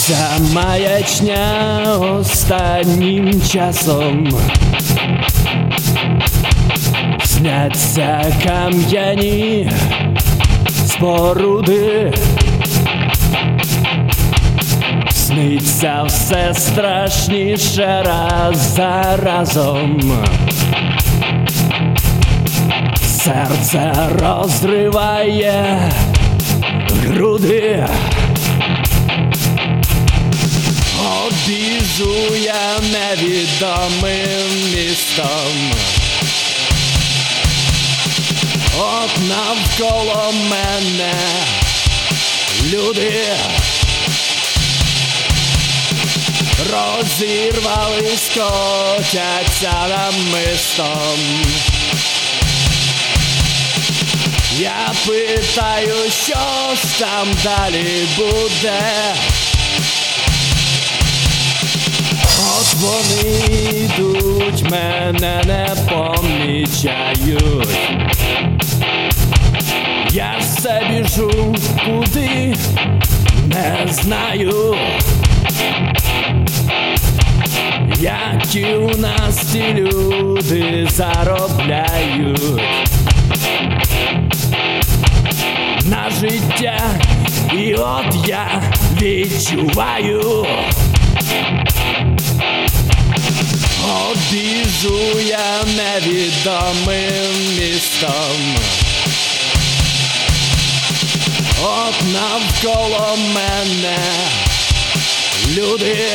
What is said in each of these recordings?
Світиться маячня останнім часом. Сняться кам'яні споруди. Сниться все страшніше раз за разом. Серце розриває груди. Невідомим містом. От навколо мене люди розірвались, котяться намистом. Я питаю, що ж там далі буде. Вони йдуть, мене не помічають. Я все біжу куди не знаю. Які у нас ці люди заробляють на життя, і от я відчуваю. Невідомим містом. От навколо мене люди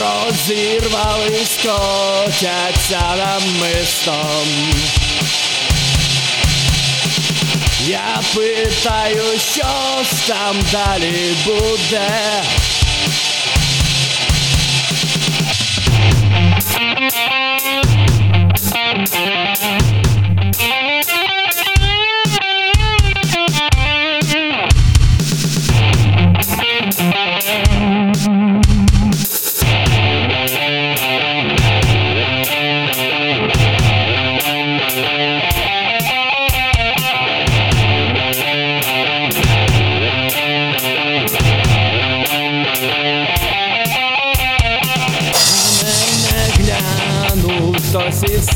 розірвались, котяться намистом. Я питаю, що ж там далі буде. Хтось із.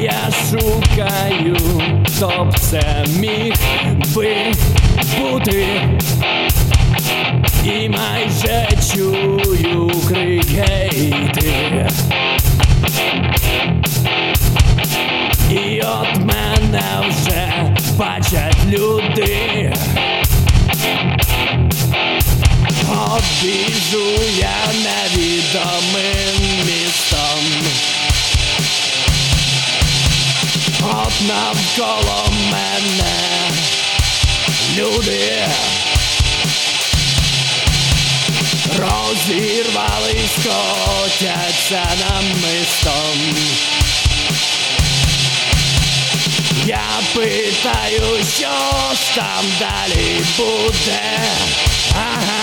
Я шукаю, хто б це міг би бути. І майже чую крикейти. І от мене вже бачать люди. Обіжу От навколо мене люди розірвались, котяться намистом. Я питаю, що ж там далі буде. Ага.